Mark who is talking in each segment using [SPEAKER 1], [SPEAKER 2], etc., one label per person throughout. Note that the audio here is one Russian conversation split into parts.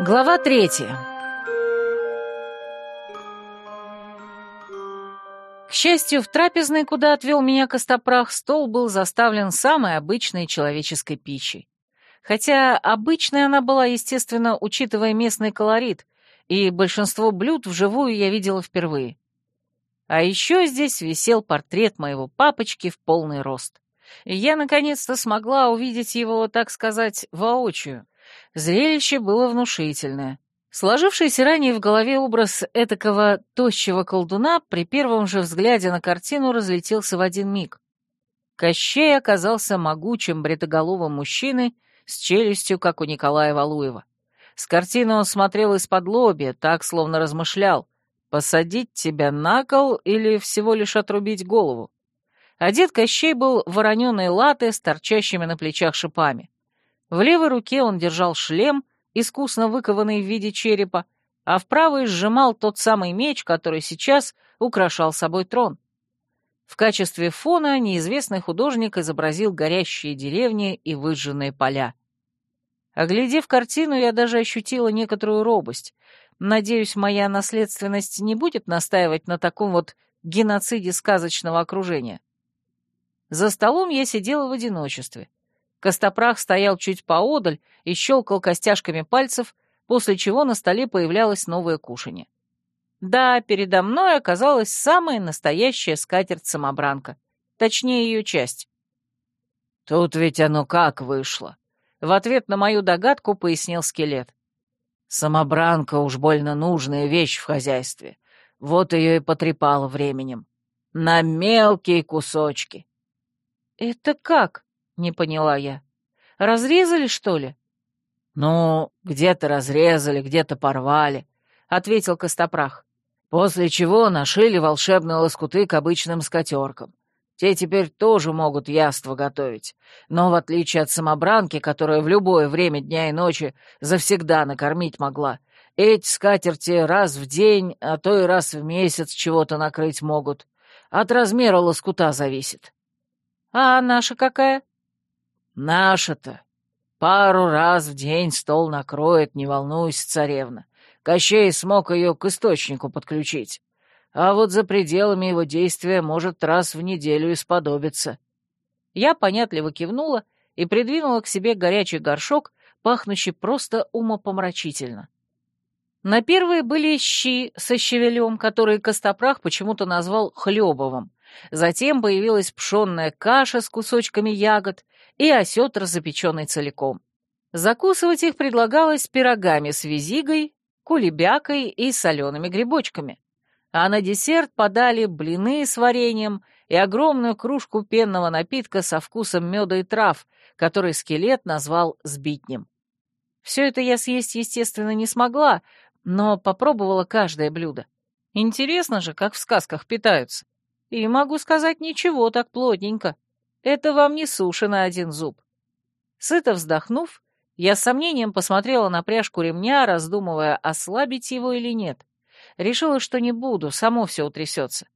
[SPEAKER 1] Глава третья. К счастью, в трапезной, куда отвел меня Костопрах, стол был заставлен самой обычной человеческой пищей. Хотя обычной она была, естественно, учитывая местный колорит, и большинство блюд вживую я видела впервые. А еще здесь висел портрет моего папочки в полный рост. И я, наконец-то, смогла увидеть его, так сказать, воочию — Зрелище было внушительное. Сложившийся ранее в голове образ этакого тощего колдуна при первом же взгляде на картину разлетелся в один миг. Кощей оказался могучим бритоголовым мужчиной с челюстью, как у Николая Валуева. С картины он смотрел из-под лобья, так, словно размышлял, посадить тебя на кол или всего лишь отрубить голову. Одет Кощей был вороненой латы с торчащими на плечах шипами. В левой руке он держал шлем, искусно выкованный в виде черепа, а в правой сжимал тот самый меч, который сейчас украшал собой трон. В качестве фона неизвестный художник изобразил горящие деревни и выжженные поля. Оглядев картину, я даже ощутила некоторую робость. Надеюсь, моя наследственность не будет настаивать на таком вот геноциде сказочного окружения. За столом я сидела в одиночестве. Костопрах стоял чуть поодаль и щелкал костяшками пальцев, после чего на столе появлялось новое кушанье. Да, передо мной оказалась самая настоящая скатерть-самобранка, точнее ее часть. «Тут ведь оно как вышло!» В ответ на мою догадку пояснил скелет. «Самобранка уж больно нужная вещь в хозяйстве. Вот ее и потрепало временем. На мелкие кусочки». «Это как?» Не поняла я. Разрезали, что ли? Ну, где-то разрезали, где-то порвали, ответил Костопрах. После чего нашили волшебные лоскуты к обычным скатеркам. Те теперь тоже могут яство готовить, но в отличие от самобранки, которая в любое время дня и ночи завсегда накормить могла, эти скатерти раз в день, а то и раз в месяц чего-то накрыть могут. От размера лоскута зависит. А наша какая? Наша-то. Пару раз в день стол накроет, не волнуйся, царевна. Кощей смог ее к источнику подключить. А вот за пределами его действия может раз в неделю исподобиться. Я понятливо кивнула и придвинула к себе горячий горшок, пахнущий просто умопомрачительно. На первые были щи со щавелем, которые Костопрах почему-то назвал хлебовым. Затем появилась пшенная каша с кусочками ягод и осетр, запеченный целиком. Закусывать их предлагалось пирогами с визигой, кулебякой и солеными грибочками. А на десерт подали блины с вареньем и огромную кружку пенного напитка со вкусом меда и трав, который скелет назвал сбитнем. Все это я съесть, естественно, не смогла, но попробовала каждое блюдо. Интересно же, как в сказках питаются. И могу сказать, ничего так плотненько. Это вам не суши на один зуб. Сыто вздохнув, я с сомнением посмотрела на пряжку ремня, раздумывая, ослабить его или нет. Решила, что не буду, само все утрясется.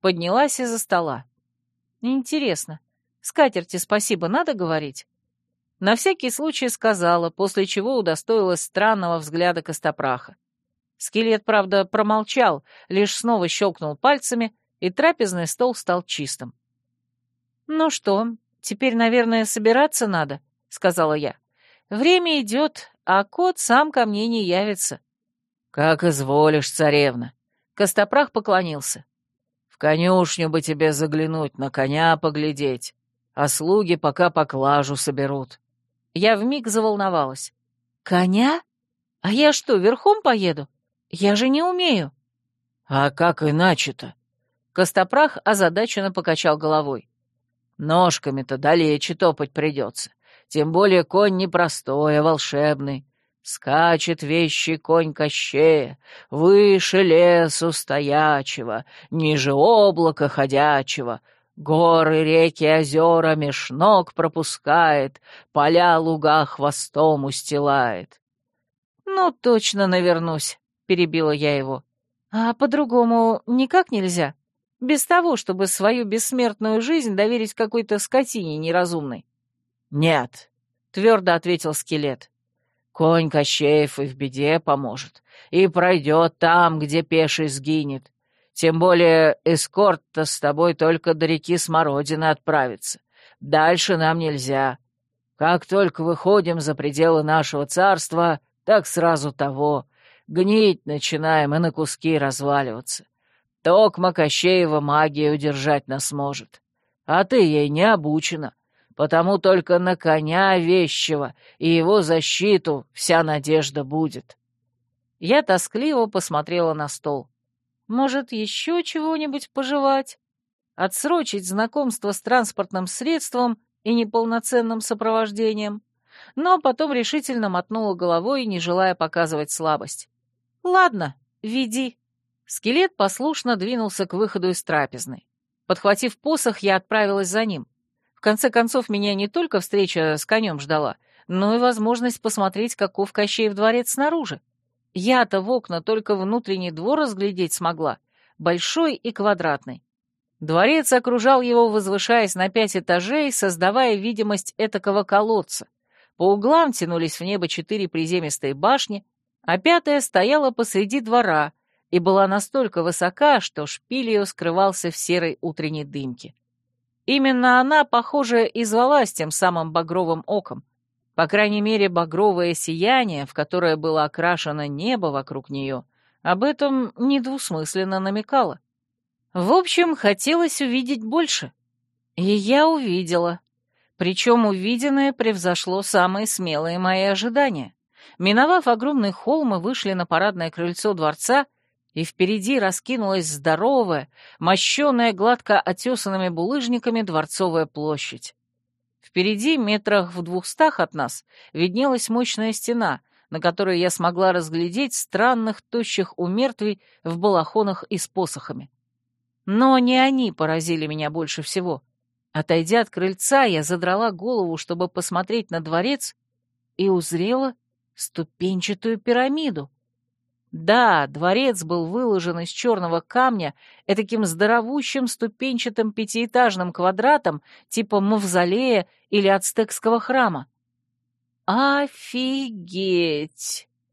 [SPEAKER 1] Поднялась из-за стола. Интересно, скатерти спасибо надо говорить? На всякий случай сказала, после чего удостоилась странного взгляда Костопраха. Скелет, правда, промолчал, лишь снова щелкнул пальцами, и трапезный стол стал чистым. «Ну что, теперь, наверное, собираться надо», — сказала я. «Время идет, а кот сам ко мне не явится». «Как изволишь, царевна», — Костопрах поклонился. «В конюшню бы тебе заглянуть, на коня поглядеть, а слуги пока поклажу соберут». Я вмиг заволновалась. «Коня? А я что, верхом поеду? Я же не умею». «А как иначе-то?» Костопрах озадаченно покачал головой. «Ножками-то далече топать придется. Тем более конь непростой, а волшебный. Скачет вещий конь Кощея, выше лесу стоячего, ниже облака ходячего, горы, реки, озера меж ног пропускает, поля луга хвостом устилает. «Ну, точно навернусь», — перебила я его. «А по-другому никак нельзя?» Без того, чтобы свою бессмертную жизнь доверить какой-то скотине неразумной. «Нет», — твердо ответил скелет.
[SPEAKER 2] Конь Кощеев и в беде поможет, и пройдет там, где пеший сгинет. Тем более эскорт-то с тобой только до реки Смородины отправится. Дальше нам нельзя. Как только выходим за пределы нашего царства, так сразу того. Гнить начинаем и на куски разваливаться. Токма Кощеева магия удержать нас может. А ты ей не обучена, потому только на коня вещего и его защиту вся надежда будет.
[SPEAKER 1] Я тоскливо посмотрела на стол. Может, еще чего-нибудь пожевать? Отсрочить знакомство с транспортным средством и неполноценным сопровождением? Но потом решительно мотнула головой, не желая показывать слабость. «Ладно, веди». Скелет послушно двинулся к выходу из трапезной. Подхватив посох, я отправилась за ним. В конце концов, меня не только встреча с конем ждала, но и возможность посмотреть, каков Кощеев дворец снаружи. Я-то в окна только внутренний двор разглядеть смогла, большой и квадратный. Дворец окружал его, возвышаясь на пять этажей, создавая видимость этакого колодца. По углам тянулись в небо четыре приземистые башни, а пятая стояла посреди двора и была настолько высока, что шпиль ее скрывался в серой утренней дымке. Именно она, похоже, и звалась тем самым багровым оком, по крайней мере, багровое сияние, в которое было окрашено небо вокруг нее, об этом недвусмысленно намекало. В общем, хотелось увидеть больше. И я увидела. Причем увиденное превзошло самые смелые мои ожидания. Миновав огромный холм, мы вышли на парадное крыльцо дворца, и впереди раскинулась здоровая, мощеная гладко отесанными булыжниками дворцовая площадь. Впереди, метрах в двухстах от нас, виднелась мощная стена, на которой я смогла разглядеть странных тощих умертвий в балахонах и с посохами. Но не они поразили меня больше всего. Отойдя от крыльца, я задрала голову, чтобы посмотреть на дворец, и узрела ступенчатую пирамиду. Да, дворец был выложен из черного камня этаким здоровущим ступенчатым пятиэтажным квадратом типа мавзолея или ацтекского храма. «Офигеть!»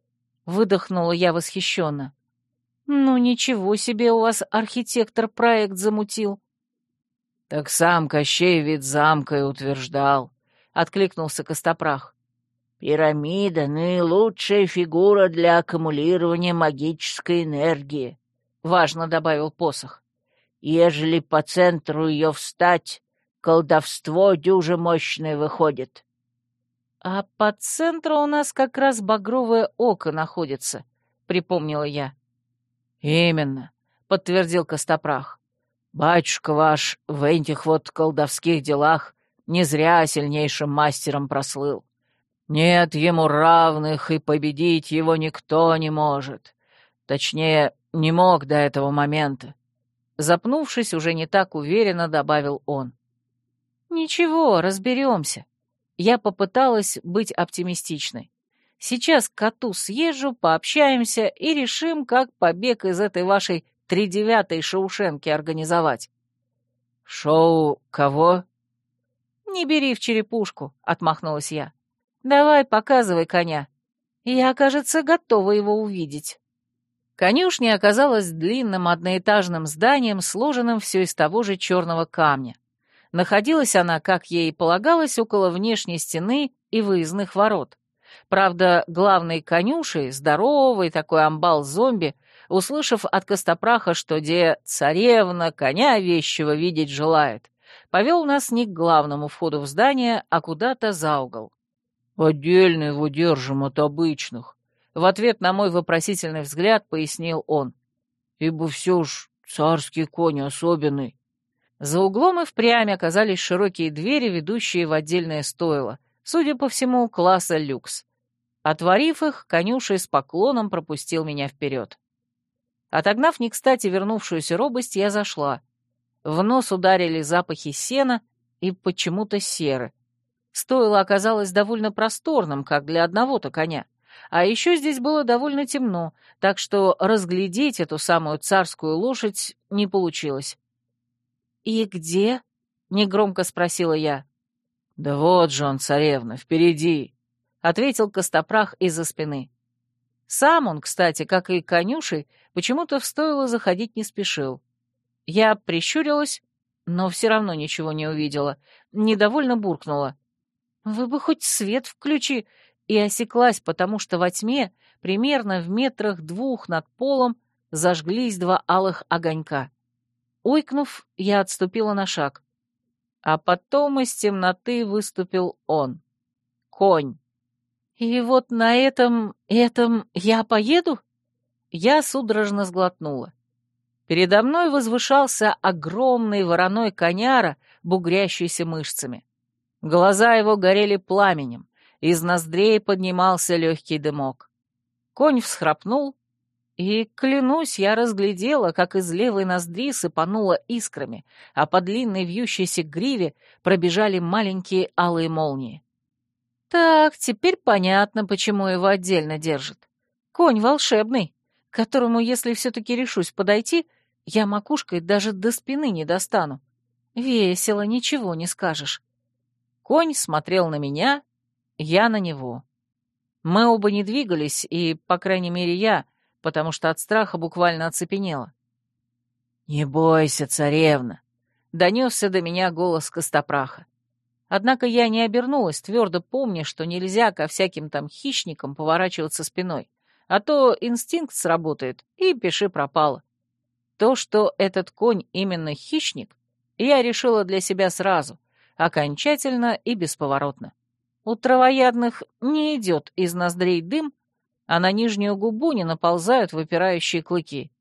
[SPEAKER 1] — выдохнула я восхищенно. «Ну ничего себе у вас архитектор проект замутил».
[SPEAKER 2] «Так сам Кощей вид замка и утверждал», — откликнулся Костопрах. Пирамида — наилучшая фигура для аккумулирования магической энергии, — важно добавил посох. Ежели по центру ее встать, колдовство дюже мощное выходит.
[SPEAKER 1] — А по центру у нас как раз багровое око находится, — припомнила я.
[SPEAKER 2] — Именно, — подтвердил Костопрах. — Батюшка ваш в этих вот колдовских делах не зря сильнейшим мастером прослыл. Нет ему равных, и победить его никто не может. Точнее, не мог до этого момента.
[SPEAKER 1] Запнувшись, уже не так уверенно добавил он. «Ничего, разберемся». Я попыталась быть оптимистичной. Сейчас к коту съезжу, пообщаемся и решим, как побег из этой вашей тридевятой шоушенки организовать.
[SPEAKER 2] «Шоу кого?»
[SPEAKER 1] «Не бери в черепушку», — отмахнулась я. Давай, показывай коня. Я, кажется, готова его увидеть. Конюшня оказалась длинным одноэтажным зданием, сложенным все из того же черного камня. Находилась она, как ей полагалось, около внешней стены и выездных ворот. Правда, главный конюшей, здоровый такой амбал-зомби, услышав от Костопраха, что де царевна коня вещего видеть желает, повел нас не к главному входу в здание, а куда-то за угол.
[SPEAKER 2] «Отдельно его держим от обычных», —
[SPEAKER 1] в ответ на мой вопросительный взгляд пояснил он.
[SPEAKER 2] «Ибо все ж царский конь особенный».
[SPEAKER 1] За углом и впрямь оказались широкие двери, ведущие в отдельное стойло, судя по всему, класса люкс. Отворив их, конюшей с поклоном пропустил меня вперед. Отогнав не кстати вернувшуюся робость, я зашла. В нос ударили запахи сена и почему-то серы. Стоило оказалось довольно просторным, как для одного-то коня. А еще здесь было довольно темно, так что разглядеть эту самую царскую лошадь не получилось. «И где?» — негромко спросила я.
[SPEAKER 2] «Да вот же он, царевна, впереди!»
[SPEAKER 1] — ответил Костопрах из-за спины. Сам он, кстати, как и конюшей, почему-то в стойло заходить не спешил. Я прищурилась, но все равно ничего не увидела, недовольно буркнула. «Вы бы хоть свет включи!» и осеклась, потому что во тьме, примерно в метрах двух над полом, зажглись два алых огонька. Ойкнув, я отступила на шаг. А потом из темноты выступил он. Конь. И вот на этом, этом я поеду? Я судорожно сглотнула. Передо мной возвышался огромный вороной коняра, бугрящийся мышцами. Глаза его горели пламенем, из ноздрей поднимался легкий дымок. Конь всхрапнул, и, клянусь, я разглядела, как из левой ноздри сыпануло искрами, а по длинной вьющейся гриве пробежали маленькие алые молнии. Так, теперь понятно, почему его отдельно держат. Конь волшебный, которому, если все-таки решусь подойти, я макушкой даже до спины не достану. Весело, ничего не скажешь. Конь смотрел на меня, я на него. Мы оба не двигались, и, по крайней мере, я, потому что от страха буквально оцепенела. «Не бойся, царевна!» — донесся до меня голос Костопраха. Однако я не обернулась, твердо помня, что нельзя ко всяким там хищникам поворачиваться спиной, а то инстинкт сработает, и пиши пропало. То, что этот конь именно хищник, я решила для себя сразу, окончательно и бесповоротно. У травоядных не идет из ноздрей дым, а на нижнюю губу не наползают выпирающие клыки.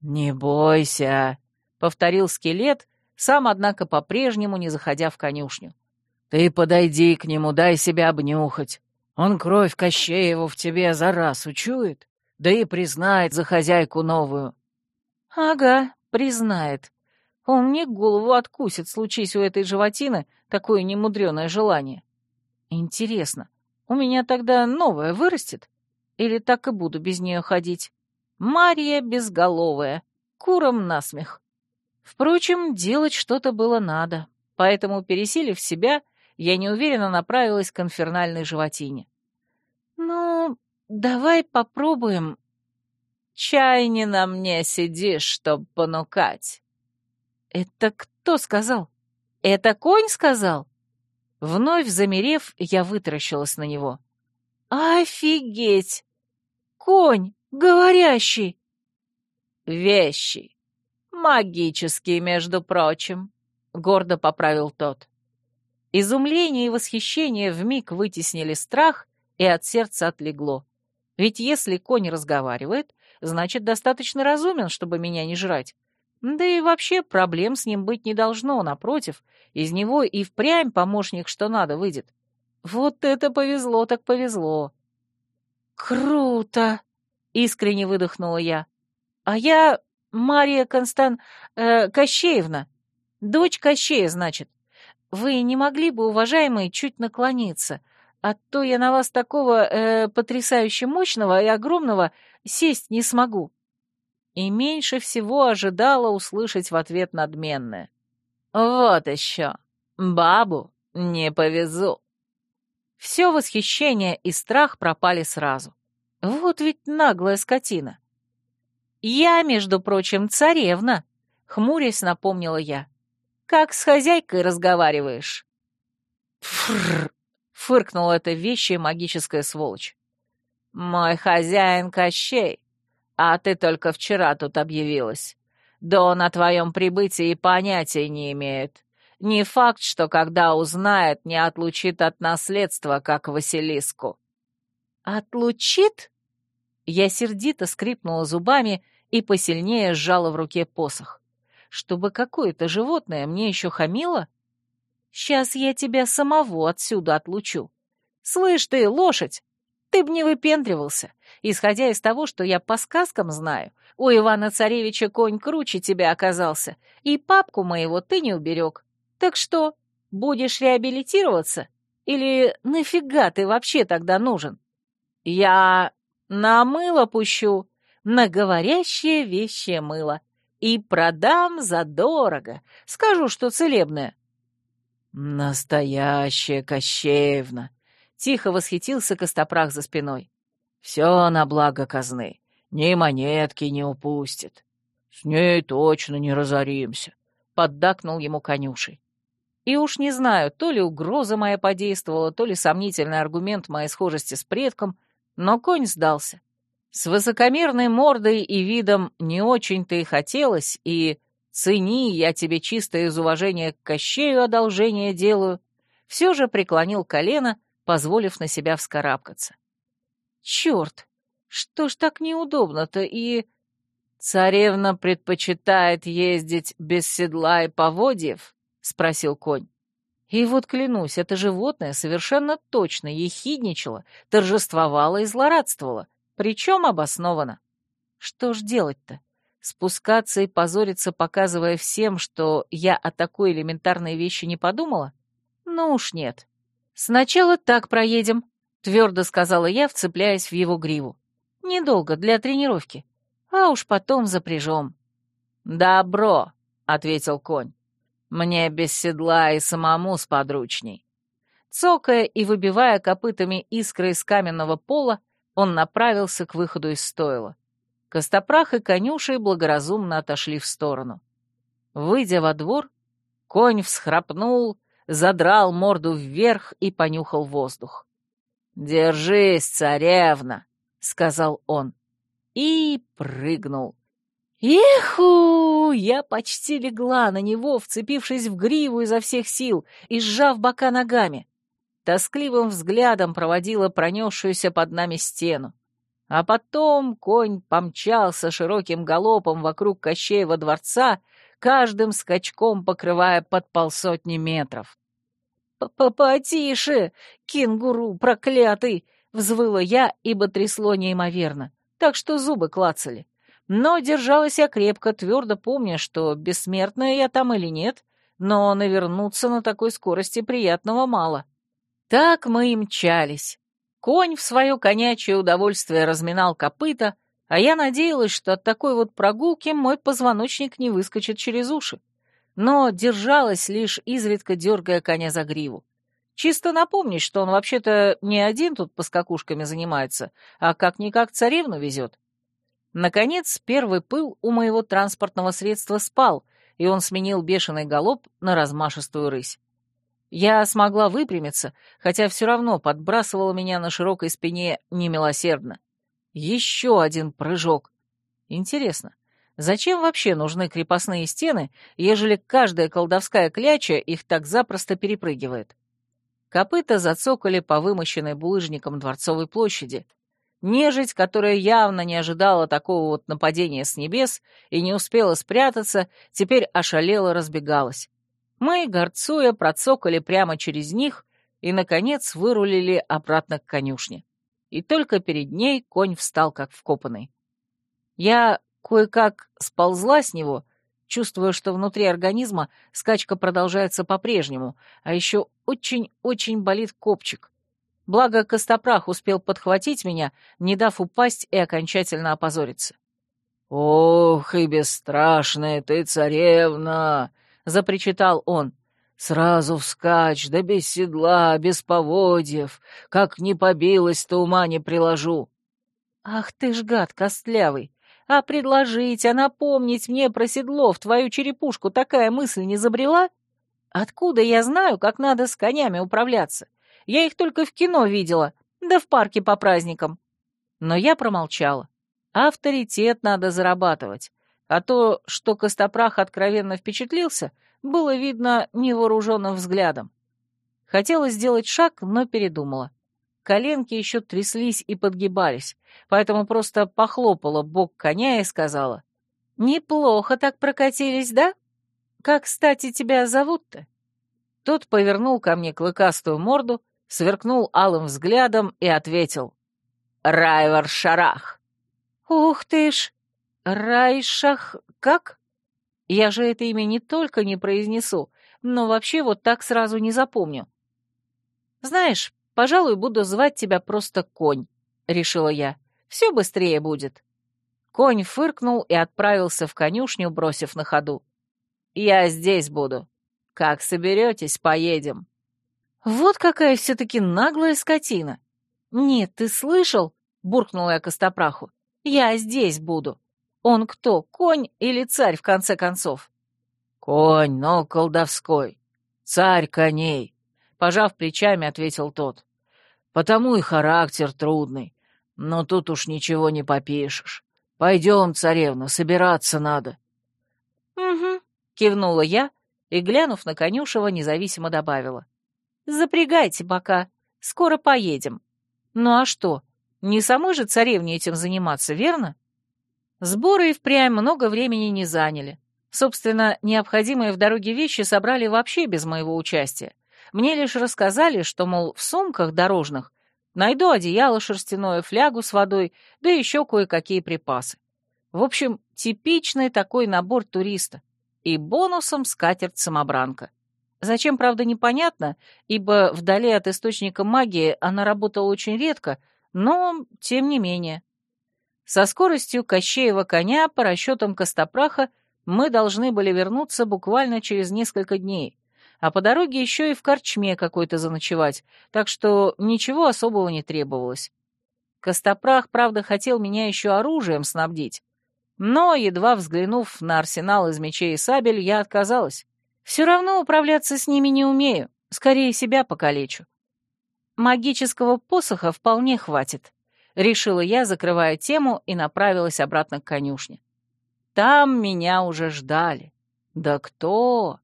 [SPEAKER 1] «Не бойся», — повторил скелет, сам, однако, по-прежнему не заходя в конюшню. «Ты подойди к нему, дай себя обнюхать. Он кровь Кощееву в тебе за раз учует, да и признает за хозяйку новую». «Ага, признает. Он мне голову откусит, случись у этой животины такое немудреное желание. Интересно, у меня тогда новая вырастет? Или так и буду без нее ходить? Мария безголовая, куром насмех. Впрочем, делать что-то было надо, поэтому, пересилив себя, я неуверенно направилась к инфернальной животине. «Ну, давай попробуем». «Чай не на мне сидишь, чтоб понукать». «Это кто сказал? Это конь сказал?» Вновь замерев, я вытаращилась на него. «Офигеть! Конь говорящий!» «Вещи. Магические, между прочим», — гордо поправил тот. Изумление и восхищение вмиг вытеснили страх, и от сердца отлегло. Ведь если конь разговаривает, значит, достаточно разумен, чтобы меня не жрать. Да и вообще проблем с ним быть не должно, напротив, из него и впрямь помощник что надо выйдет. Вот это повезло так повезло. Круто! Искренне выдохнула я. А я Мария Констан... Э, Кощеевна. Дочь Кощея, значит. Вы не могли бы, уважаемые, чуть наклониться, а то я на вас такого э, потрясающе мощного и огромного сесть не смогу и меньше всего ожидала услышать в ответ надменное. «Вот еще! Бабу не повезу!» Все восхищение и страх пропали сразу. Вот ведь наглая скотина. «Я, между прочим, царевна», — хмурясь напомнила я. «Как с хозяйкой разговариваешь?» «Фрррр!» — фыркнула эта вещая магическая сволочь. «Мой хозяин Кощей, а ты только вчера тут объявилась. Да он о твоем прибытии понятия не имеет. Не факт, что когда узнает, не отлучит от наследства, как Василиску». «Отлучит?» Я сердито скрипнула зубами и посильнее сжала в руке посох. «Чтобы какое-то животное мне еще хамило? Сейчас я тебя самого отсюда отлучу. Слышь ты, лошадь, ты б не выпендривался. Исходя из того, что я по сказкам знаю, у Ивана-Царевича конь круче тебя оказался, и папку моего ты не уберег. Так что, будешь реабилитироваться? Или нафига ты вообще тогда нужен? Я на мыло пущу, на говорящее вещее мыло, и продам задорого, скажу, что целебное. Настоящая Кощеевна, Тихо восхитился Костопрах за спиной.
[SPEAKER 2] «Все на благо казны. Ни монетки не упустит. С ней точно не разоримся», — поддакнул ему конюшей.
[SPEAKER 1] И уж не знаю, то ли угроза моя подействовала, то ли сомнительный аргумент моей схожести с предком, но конь сдался. С высокомерной мордой и видом не очень-то и хотелось, и «цени, я тебе чисто из уважения к Кощею одолжение делаю», все же преклонил колено, позволив на себя вскарабкаться. «Черт, что ж так неудобно-то и...» «Царевна предпочитает ездить без седла и поводьев?» — спросил конь. И вот клянусь, это животное совершенно точно ехидничало, торжествовало и злорадствовало, причем обоснованно. Что ж делать-то? Спускаться и позориться, показывая всем, что я о такой элементарной вещи не подумала? Ну уж нет. Сначала так проедем, твердо сказала я, вцепляясь в его гриву. Недолго, для тренировки. А уж потом запряжем.
[SPEAKER 2] «Добро», — ответил конь. Мне без седла и самому сподручней.
[SPEAKER 1] Цокая и выбивая копытами искры из каменного пола, он направился к выходу из стойла. Костопрах и конюшей благоразумно отошли в сторону. Выйдя во двор, конь всхрапнул, задрал морду вверх и понюхал воздух.
[SPEAKER 2] «Держись, царевна!» — сказал он.
[SPEAKER 1] И прыгнул. «Иху!» Я почти легла на него, вцепившись в гриву изо всех сил и сжав бока ногами. Тоскливым взглядом проводила пронесшуюся под нами стену. А потом конь помчался широким галопом вокруг Кощеева дворца, каждым скачком покрывая под полсотни метров. «Потише, кенгуру проклятый!» — взвыла я, ибо трясло неимоверно, так что зубы клацали. Но держалась я крепко, твердо помня, что бессмертная я там или нет, но навернуться на такой скорости приятного мало. Так мы и мчались. Конь в свое конячье удовольствие разминал копыта, а я надеялась, что от такой вот прогулки мой позвоночник не выскочит через уши. Но держалась лишь изредка дергая коня за гриву. Чисто напомнить, что он вообще-то не один тут поскакушками занимается, а как-никак царевну везет. Наконец, первый пыл у моего транспортного средства спал, и он сменил бешеный галоп на размашистую рысь. Я смогла выпрямиться, хотя все равно подбрасывала меня на широкой спине немилосердно. Еще один прыжок. Интересно, зачем вообще нужны крепостные стены, ежели каждая колдовская кляча их так запросто перепрыгивает? Копыта зацокали по вымощенной булыжником Дворцовой площади — Нежить, которая явно не ожидала такого вот нападения с небес и не успела спрятаться, теперь ошалела разбегалась. Мы, горцуя, процокали прямо через них и, наконец, вырулили обратно к конюшне. И только перед ней конь встал как вкопанный. Я кое-как сползла с него, чувствуя, что внутри организма скачка продолжается по-прежнему, а еще очень-очень болит копчик. Благо, Костопрах успел подхватить меня, не дав упасть и окончательно опозориться.
[SPEAKER 2] «Ох, и бесстрашная ты, царевна!» — запричитал он. «Сразу вскачь, да без седла, без поводьев. Как не побилась-то ума не приложу».
[SPEAKER 1] «Ах ты ж гад костлявый! А предложить, а напомнить мне про седло в твою черепушку такая мысль не забрела? Откуда я знаю, как надо с конями управляться? Я их только в кино видела, да в парке по праздникам. Но я промолчала. Авторитет надо зарабатывать. А то, что Костопрах откровенно впечатлился, было видно невооруженным взглядом. Хотела сделать шаг, но передумала. Коленки еще тряслись и подгибались, поэтому просто похлопала бок коня и сказала, «Неплохо так прокатились, да? Как, кстати, тебя зовут-то?» Тот повернул ко мне клыкастую морду, сверкнул алым взглядом и ответил. «Райвар Шарах». «Ух ты ж! Райшах как?» Я же это имя не только не произнесу, но вообще вот так сразу не запомню. «Знаешь, пожалуй, буду звать тебя просто Конь», — решила я. «Все быстрее будет». Конь фыркнул и отправился в конюшню, бросив на ходу. «Я здесь буду. Как соберетесь, поедем». Вот какая все-таки наглая скотина. Нет, ты слышал? Буркнула я Костопраху. Я здесь буду. Он кто, конь или царь, в конце концов?
[SPEAKER 2] Конь, но колдовской. Царь коней. Пожав плечами, ответил тот. Потому и характер трудный. Но тут уж ничего не попишешь. Пойдем, царевна, собираться надо.
[SPEAKER 1] Угу, кивнула я и, глянув на конюшева, независимо добавила. Запрягайте пока, скоро поедем. Ну а что, не самой же царевне этим заниматься, верно? Сборы и впрямь много времени не заняли. Собственно, необходимые в дороге вещи собрали вообще без моего участия. Мне лишь рассказали, что, мол, в сумках дорожных найду одеяло шерстяное, флягу с водой, да еще кое-какие припасы. В общем, типичный такой набор туриста. И бонусом скатерть-самобранка. Зачем, правда, непонятно, ибо вдали от источника магии она работала очень редко, но тем не менее. Со скоростью Кощеева коня, по расчетам Костопраха, мы должны были вернуться буквально через несколько дней, а по дороге еще и в корчме какой-то заночевать, так что ничего особого не требовалось. Костопрах, правда, хотел меня еще оружием снабдить, но, едва взглянув на арсенал из мечей и сабель, я отказалась. Все равно управляться с ними не умею, скорее себя покалечу. Магического посоха вполне хватит. — решила я, закрывая тему, и направилась обратно к конюшне. Там меня уже ждали. Да кто?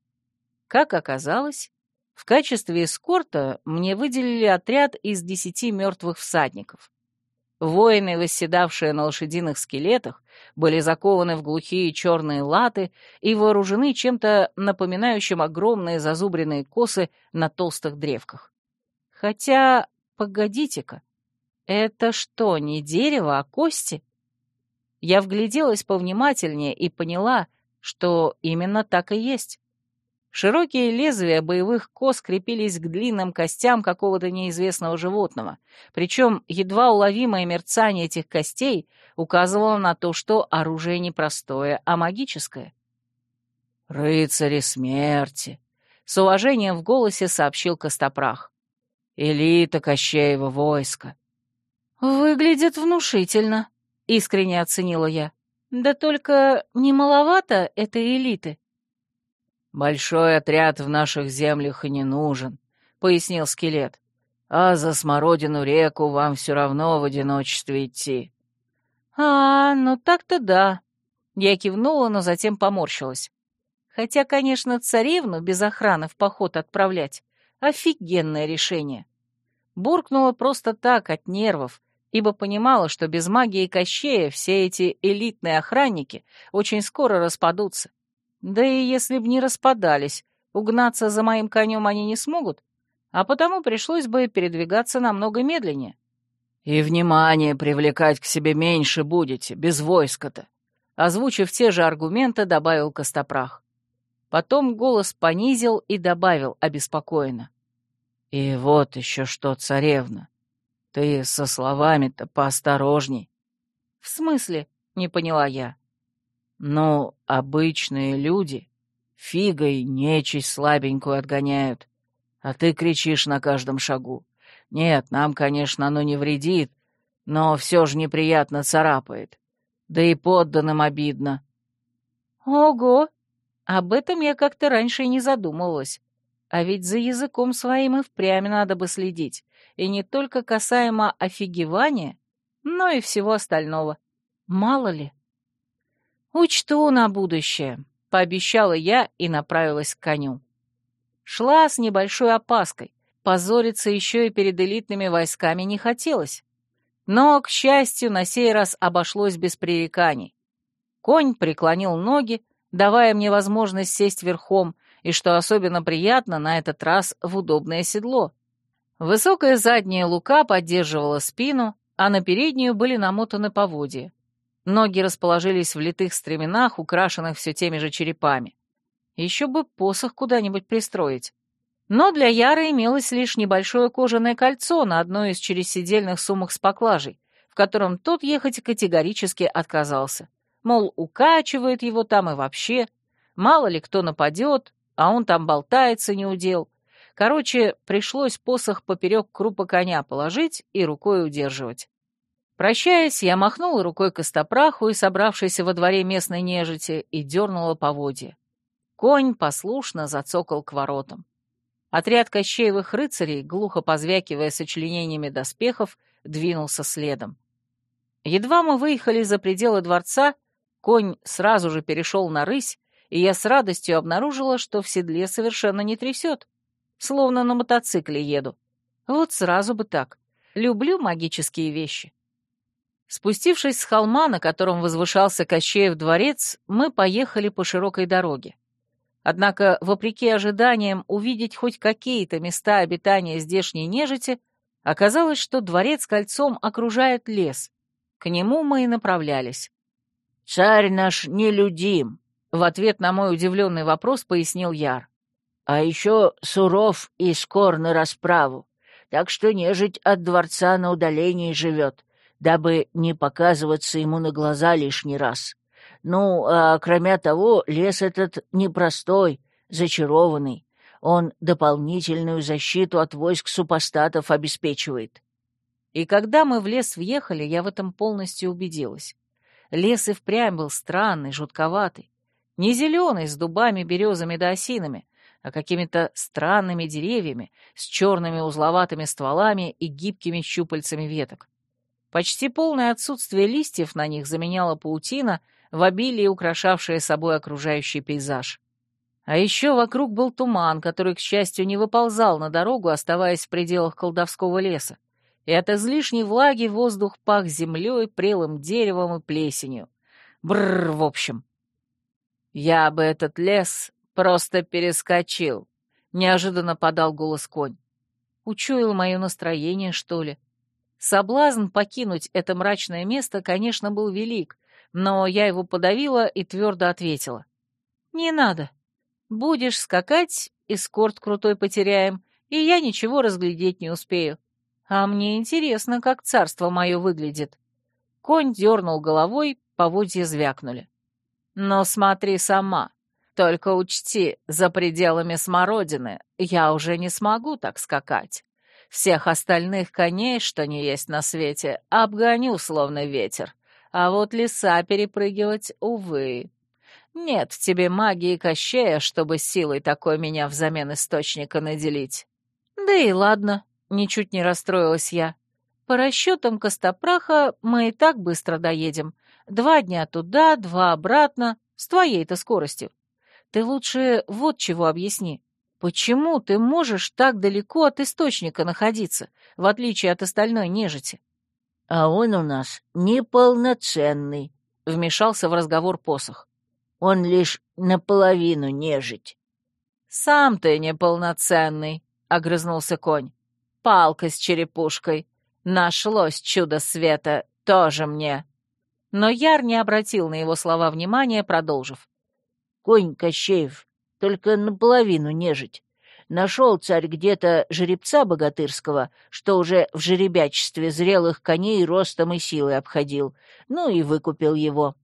[SPEAKER 1] Как оказалось, в качестве эскорта мне выделили отряд из десяти мертвых всадников. Воины, восседавшие на лошадиных скелетах, были закованы в глухие черные латы и вооружены чем-то напоминающим огромные зазубренные косы на толстых древках. Хотя, погодите-ка, это что, не дерево, а кости? Я вгляделась повнимательнее и поняла, что именно так и есть. Широкие лезвия боевых кос крепились к длинным костям какого-то неизвестного животного, причем едва уловимое мерцание этих костей указывало на то, что оружие не простое, а магическое.
[SPEAKER 2] «Рыцари смерти!» — с уважением в голосе сообщил Костопрах. «Элита Кощеева войска.
[SPEAKER 1] «Выглядит внушительно», — искренне оценила я. «Да только не маловато этой элиты».
[SPEAKER 2] «Большой отряд в наших землях и не нужен», — пояснил скелет. «А за Смородину реку вам все равно в одиночестве идти».
[SPEAKER 1] «А, ну так-то да». Я кивнула, но затем поморщилась. Хотя, конечно, царевну без охраны в поход отправлять — офигенное решение. Буркнула просто так, от нервов, ибо понимала, что без магии Кощея все эти элитные охранники очень скоро распадутся. Да и если б не распадались, угнаться за моим конем они не смогут, а потому пришлось бы передвигаться намного медленнее.
[SPEAKER 2] «И внимание привлекать к себе меньше будете, без войска-то», озвучив те же аргументы, добавил Костопрах. Потом голос понизил и добавил обеспокоенно. «И вот еще что, царевна, ты со словами-то поосторожней.
[SPEAKER 1] В смысле? Не поняла я.
[SPEAKER 2] Ну, обычные люди фигой нечисть слабенькую отгоняют, а ты кричишь на каждом шагу. Нет, нам, конечно, оно не вредит, но все же неприятно царапает. Да и подданным обидно.
[SPEAKER 1] Ого! Об этом я как-то раньше и не задумывалась. А ведь за языком своим и впрямь надо бы следить и не только касаемо офигевания, но и всего остального. Мало ли. «Учту на будущее», — пообещала я и направилась к коню. Шла с небольшой опаской, позориться еще и перед элитными войсками не хотелось. Но, к счастью, на сей раз обошлось без пререканий. Конь преклонил ноги, давая мне возможность сесть верхом, и, что особенно приятно, на этот раз в удобное седло. Высокая задняя лука поддерживала спину, а на переднюю были намотаны поводья. Ноги расположились в литых стременах, украшенных все теми же черепами. Еще бы посох куда-нибудь пристроить. Но для Яры имелось лишь небольшое кожаное кольцо на одной из чересидельных сумок с поклажей, в котором тот ехать категорически отказался. Мол, укачивает его там и вообще, мало ли кто нападет, а он там болтается неудел. Короче, пришлось посох поперек крупа коня положить и рукой удерживать. Прощаясь, я махнула рукой костопраху и собравшейся во дворе местной нежити и дернула поводья. Конь послушно зацокал к воротам. Отряд кощеевых рыцарей, глухо позвякивая сочленениями доспехов, двинулся следом. Едва мы выехали за пределы дворца, конь сразу же перешел на рысь, и я с радостью обнаружила, что в седле совершенно не трясет, словно на мотоцикле еду. Вот сразу бы так. Люблю магические вещи. Спустившись с холма, на котором возвышался Кощеев дворец, мы поехали по широкой дороге. Однако, вопреки ожиданиям, увидеть хоть какие-то места обитания здешней нежити, оказалось, что дворец кольцом окружает лес. К нему мы и направлялись.
[SPEAKER 2] «Царь наш нелюдим», — в ответ на мой удивленный вопрос пояснил Яр. «А еще суров и скор на расправу, так что нежить от дворца на удалении живет, дабы не показываться ему на глаза лишний раз. Ну, а кроме того, лес этот непростой, зачарованный. Он дополнительную защиту от войск супостатов обеспечивает.
[SPEAKER 1] И когда мы в лес въехали, я в этом полностью убедилась. Лес и впрямь был странный, жутковатый. Не зеленый, с дубами, березами да осинами, а какими-то странными деревьями, с черными узловатыми стволами и гибкими щупальцами веток. Почти полное отсутствие листьев на них заменяла паутина, в обилии украшавшая собой окружающий пейзаж. А еще вокруг был туман, который, к счастью, не выползал на дорогу, оставаясь в пределах колдовского леса и от излишней влаги воздух пах землей, прелым деревом и плесенью. Бррр, в общем. Я бы этот лес просто перескочил, — неожиданно подал голос конь. Учуял мое настроение, что ли? Соблазн покинуть это мрачное место, конечно, был велик, но я его подавила и твердо ответила. «Не надо. Будешь скакать, эскорт крутой потеряем, и я ничего разглядеть не успею. А мне интересно, как царство мое выглядит. Конь дернул головой, поводья звякнули. Но смотри сама. Только учти, за пределами смородины я уже не смогу так скакать. Всех остальных коней, что не есть на свете, обгоню, словно ветер. А вот леса перепрыгивать, увы. Нет в тебе магии Кощея, чтобы силой такой меня взамен источника наделить. Да и ладно, Ничуть не расстроилась я. По расчетам Костопраха мы и так быстро доедем. Два дня туда, два обратно, с твоей-то скоростью. Ты лучше вот чего объясни. Почему ты можешь так далеко от источника находиться, в отличие от остальной нежити?
[SPEAKER 2] — А он у нас неполноценный, — вмешался в разговор посох. — Он лишь наполовину нежить.
[SPEAKER 1] — Сам ты неполноценный, — огрызнулся конь палка с черепушкой. Нашлось чудо света, тоже мне. Но Яр не обратил на его слова внимания, продолжив.
[SPEAKER 2] Конь Кощеев, только наполовину нежить. Нашел царь где-то жеребца богатырского, что уже в жеребячестве зрелых коней ростом и силой обходил, ну и выкупил его.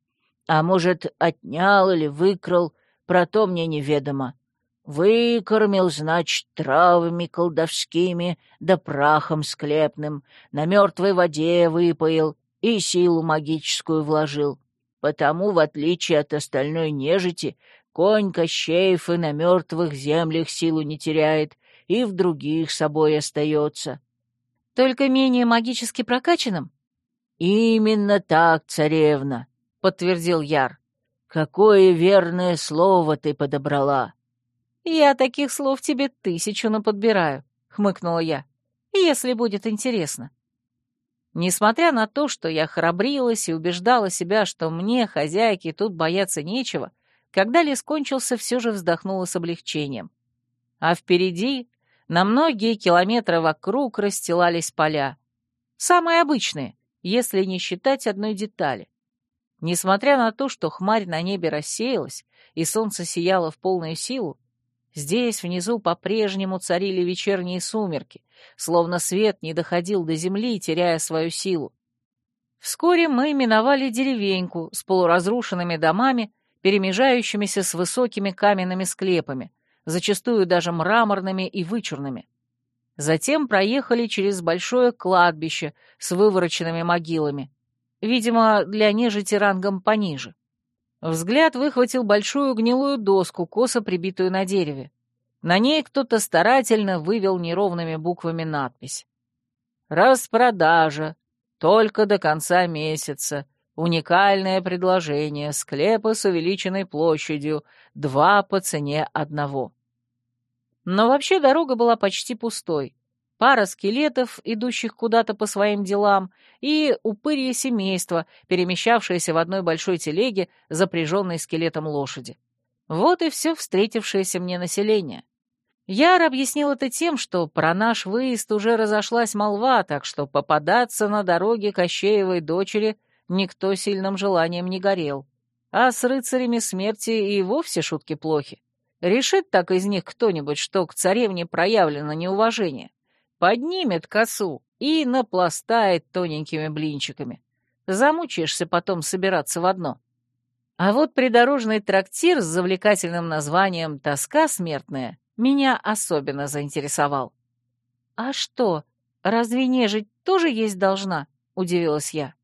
[SPEAKER 2] А может, отнял или выкрал, про то мне неведомо. Выкормил, значит, травами колдовскими да прахом склепным, на мертвой воде выпоил и силу магическую вложил. Потому, в отличие от остальной нежити, конь Кощеев и на мертвых землях силу не теряет, и в других собой остается.
[SPEAKER 1] Только менее магически прокачанным?
[SPEAKER 2] Именно так, царевна, — подтвердил Яр. Какое верное слово ты подобрала.
[SPEAKER 1] «Я таких слов тебе тысячу наподбираю», — хмыкнула я, — «если будет интересно». Несмотря на то, что я храбрилась и убеждала себя, что мне, хозяйке, тут бояться нечего, когда лес кончился, все же вздохнула с облегчением. А впереди, на многие километры вокруг, расстилались поля. Самые обычные, если не считать одной детали. Несмотря на то, что хмарь на небе рассеялась и солнце сияло в полную силу, Здесь внизу по-прежнему царили вечерние сумерки, словно свет не доходил до земли, теряя свою силу. Вскоре мы миновали деревеньку с полуразрушенными домами, перемежающимися с высокими каменными склепами, зачастую даже мраморными и вычурными. Затем проехали через большое кладбище с вывороченными могилами, видимо, для нежити рангом пониже. Взгляд выхватил большую гнилую доску, косо прибитую на дереве. На ней кто-то старательно вывел неровными буквами надпись. «Распродажа. Только до конца месяца. Уникальное предложение. Склепы с увеличенной площадью. Два по цене одного». Но вообще дорога была почти пустой. Пара скелетов, идущих куда-то по своим делам, и упырье семейство, перемещавшееся в одной большой телеге, запряженной скелетом лошади. Вот и все встретившееся мне население. Яр объяснил это тем, что про наш выезд уже разошлась молва, так что попадаться на дороге Кощеевой дочери никто сильным желанием не горел. А с рыцарями смерти и вовсе шутки плохи. Решит так из них кто-нибудь, что к царевне проявлено неуважение. Поднимет косу и напластает тоненькими блинчиками. Замучаешься потом собираться в одно. А вот придорожный трактир с завлекательным названием «Тоска смертная» меня особенно заинтересовал. «А что, разве нежить тоже есть должна?» — удивилась я.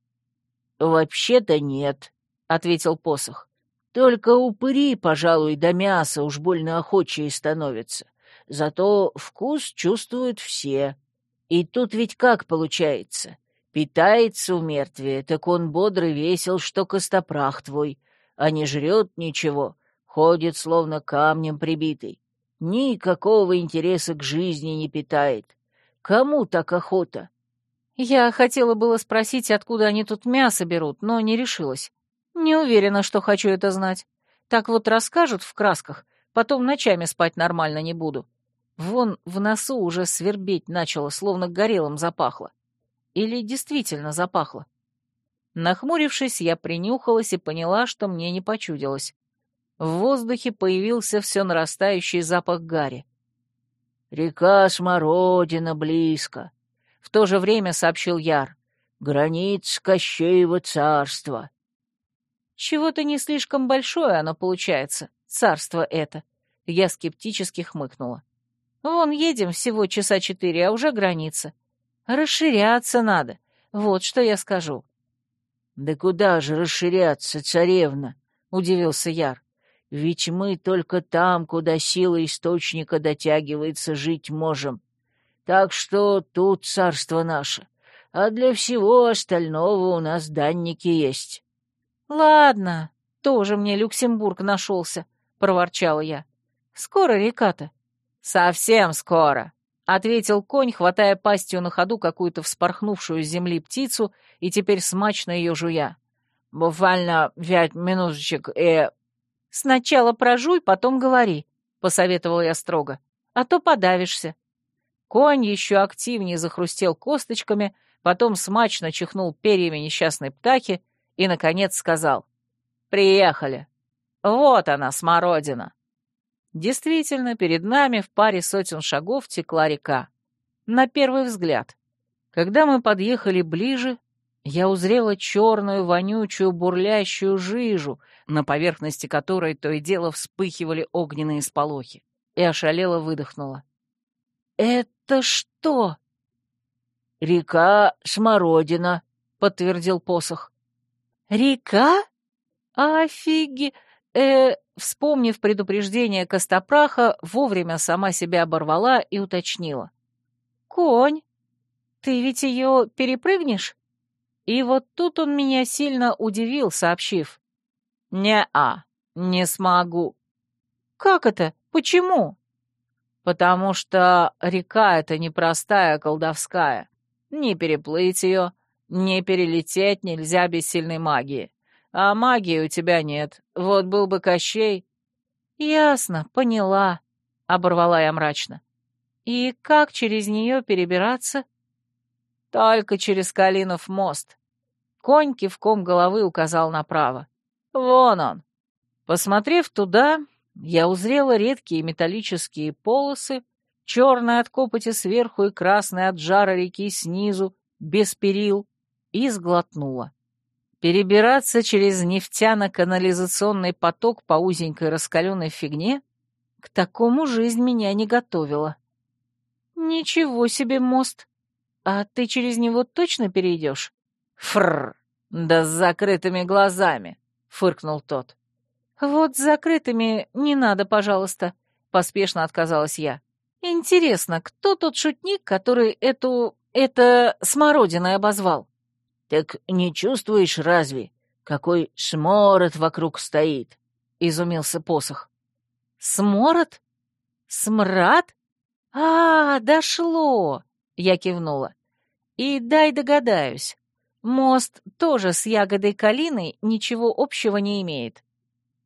[SPEAKER 2] «Вообще-то нет», — ответил посох. Только упыри, пожалуй, до мяса уж больно охочие становятся. Зато вкус чувствуют все. И тут ведь как получается? Питается у мертвия, так он бодрый весел, что костопрах твой, а не жрет ничего, ходит словно камнем прибитый. Никакого интереса к жизни не питает. Кому так охота?
[SPEAKER 1] Я хотела было спросить, откуда они тут мясо берут, но не решилась. Не уверена, что хочу это знать. Так вот расскажут в красках, потом ночами спать нормально не буду. Вон в носу уже свербеть начало, словно горелым запахло. Или действительно запахло. Нахмурившись, я принюхалась и поняла, что мне не почудилось. В воздухе появился все нарастающий запах гари.
[SPEAKER 2] «Река Смородина близко», — в то же время сообщил Яр. «Границ Кощеева царства».
[SPEAKER 1] Чего-то не слишком большое оно получается, царство это. Я скептически хмыкнула. Вон едем всего часа четыре, а уже граница. Расширяться надо, вот что я скажу.
[SPEAKER 2] «Да куда же расширяться, царевна?» — удивился Яр. «Ведь мы только там, куда сила источника дотягивается, жить можем. Так что тут царство наше, а для всего остального у нас данники есть».
[SPEAKER 1] «Ладно, тоже мне Люксембург нашелся», — проворчала я. «Скоро река-то?» «Совсем скоро», — ответил конь, хватая пастью на ходу какую-то вспорхнувшую с земли птицу и теперь смачно ее жуя. «Буквально пять минуточек и...» «Сначала прожуй, потом говори», — посоветовал я строго, — «а то подавишься». Конь еще активнее захрустел косточками, потом смачно чихнул перьями несчастной птахи и, наконец, сказал «Приехали! Вот она, смородина!» Действительно, перед нами в паре сотен шагов текла река. На первый взгляд. Когда мы подъехали ближе, я узрела черную, вонючую, бурлящую жижу, на поверхности которой то и дело вспыхивали огненные сполохи, и ошалела выдохнула. «Это что?»
[SPEAKER 2] «Река Смородина», — подтвердил посох.
[SPEAKER 1] «Река? Офиги...» э, Вспомнив предупреждение Костопраха, вовремя сама себя оборвала и уточнила. «Конь, ты ведь ее перепрыгнешь?» И вот тут он меня сильно удивил, сообщив. «Не-а, не смогу». «Как это? Почему?» «Потому что река эта непростая, колдовская. Не переплыть ее, не перелететь нельзя без сильной магии. А магии у тебя нет. Вот был бы Кощей...» «Ясно, поняла», — оборвала я мрачно. «И как через нее перебираться?» «Только через Калинов мост». Конь кивком головы указал направо. «Вон он». Посмотрев туда, я узрела редкие металлические полосы, черные от копоти сверху и красные от жара реки снизу, без перил, и сглотнула. Перебираться через нефтяно-канализационный поток по узенькой раскаленной фигне? К такому жизнь меня не готовила. Ничего себе мост. А ты через него точно перейдешь?
[SPEAKER 2] Фрр, да с закрытыми глазами, фыркнул тот.
[SPEAKER 1] Вот с закрытыми не надо, пожалуйста, поспешно отказалась я. Интересно, кто тот шутник, который эту... это смородиной обозвал?
[SPEAKER 2] Так не чувствуешь разве, какой смород вокруг стоит? Изумился посох.
[SPEAKER 1] Смород? Смрад? А, дошло! Я кивнула. И дай догадаюсь. Мост тоже с ягодой калины ничего общего не имеет.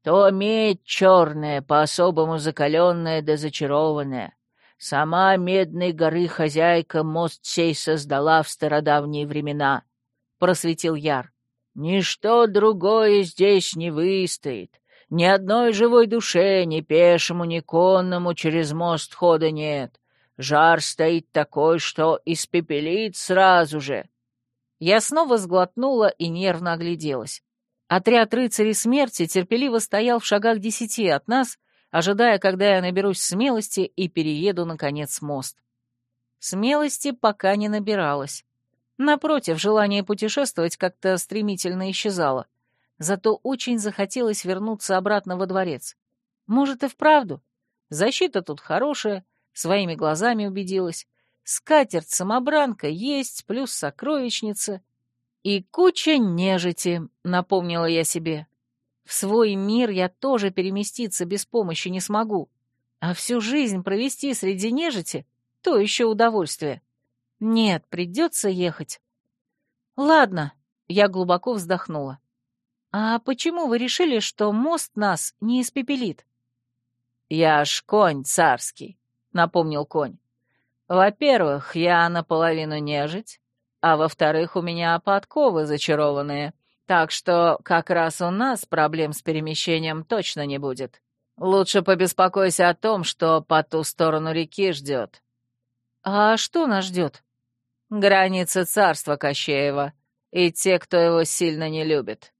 [SPEAKER 2] То медь черная, по-особому закаленная да зачарованная. Сама Медной горы хозяйка мост сей создала в стародавние времена, — просветил Яр. Ничто другое здесь не выстоит. Ни одной живой душе, ни пешему, ни конному через мост хода нет. Жар стоит такой, что испепелит сразу же.
[SPEAKER 1] Я снова сглотнула и нервно огляделась. Отряд рыцарей смерти терпеливо стоял в шагах десяти от нас, ожидая, когда я наберусь смелости и перееду, наконец, мост. Смелости пока не набиралась. Напротив, желание путешествовать как-то стремительно исчезало. Зато очень захотелось вернуться обратно во дворец. Может, и вправду. Защита тут хорошая, своими глазами убедилась. Скатерть-самобранка есть, плюс сокровищница. И куча нежити, напомнила я себе. В свой мир я тоже переместиться без помощи не смогу. А всю жизнь провести среди нежити — то еще удовольствие. Нет, придется ехать. Ладно, я глубоко вздохнула. А почему вы решили, что мост нас не испепелит?
[SPEAKER 2] Я ж конь царский, напомнил конь. Во-первых, я наполовину нежить, а во-вторых, у меня подковы зачарованные. Так что как раз у нас проблем с перемещением точно не будет. Лучше побеспокойся о том, что по ту сторону реки ждет.
[SPEAKER 1] А что нас ждет?
[SPEAKER 2] Границы царства Кощеева и те, кто его сильно не любит.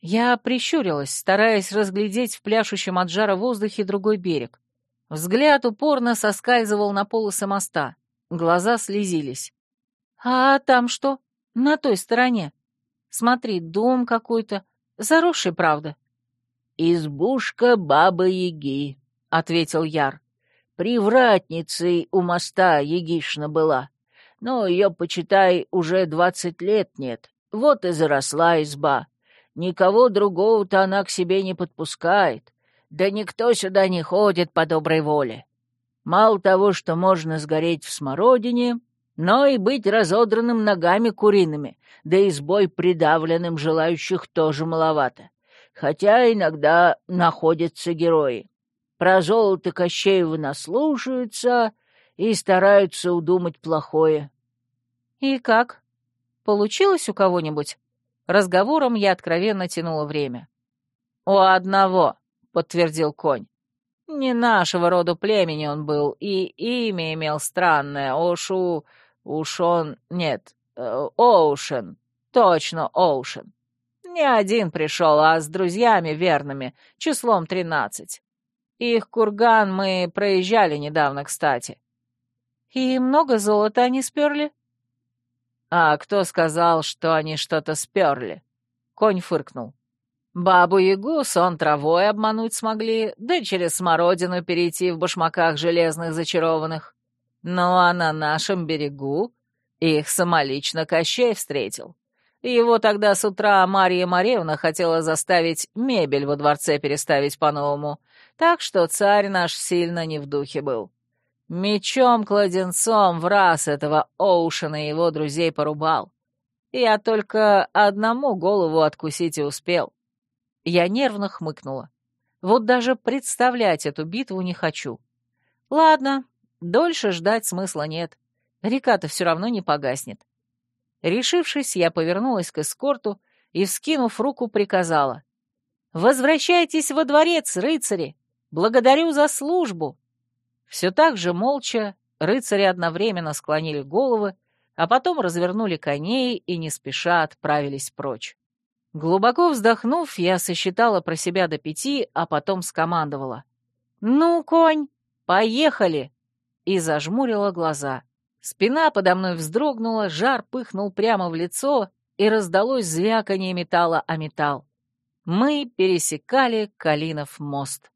[SPEAKER 1] Я прищурилась, стараясь разглядеть в пляшущем от жара воздухе другой берег. Взгляд упорно соскальзывал на полосы моста. Глаза слезились. «А там что? На той стороне?» Смотри, дом какой-то, заросший, правда.
[SPEAKER 2] «Избушка Бабы-Яги», — ответил Яр. «Привратницей у моста Ягишна была. Но ее, почитай, уже двадцать лет нет. Вот и заросла изба. Никого другого-то она к себе не подпускает. Да никто сюда не ходит по доброй воле. Мало того, что можно сгореть в смородине, но и быть разодранным ногами куриными, да и сбой придавленным желающих тоже маловато. Хотя иногда находятся герои. Про золото Кощеева наслушаются и стараются удумать плохое.
[SPEAKER 1] «И как? Получилось у кого-нибудь?» Разговором я откровенно тянула время.
[SPEAKER 2] «У одного», — подтвердил конь. «Не нашего рода племени он был, и имя имел странное, Ошу... Уж он... Нет, э, Оушен. Точно, Оушен. Не один пришел, а с друзьями верными, числом тринадцать. Их курган мы проезжали недавно, кстати.
[SPEAKER 1] И много золота они сперли?
[SPEAKER 2] А кто сказал, что они что-то сперли? Конь фыркнул. Бабу-ягу сон травой обмануть смогли, да через смородину перейти в башмаках железных зачарованных. Ну а на нашем берегу их самолично Кощей встретил. Его тогда с утра Мария Маревна хотела заставить мебель во дворце переставить по-новому, так что царь наш сильно не в духе был. Мечом-кладенцом в раз этого Оушена и его друзей порубал. Я только одному голову откусить и успел.
[SPEAKER 1] Я нервно хмыкнула. Вот даже представлять эту битву не хочу. Ладно, Дольше ждать смысла нет. Река-то все равно не погаснет. Решившись, я повернулась к эскорту и, вскинув руку, приказала. «Возвращайтесь во дворец, рыцари! Благодарю за службу!» Все так же молча рыцари одновременно склонили головы, а потом развернули коней и не спеша отправились прочь. Глубоко вздохнув, я сосчитала про себя до пяти, а потом скомандовала. «Ну, конь, поехали!» И зажмурила глаза. Спина подо мной вздрогнула, жар пыхнул прямо в лицо, и раздалось звяканье металла о металл. Мы пересекали Калинов мост.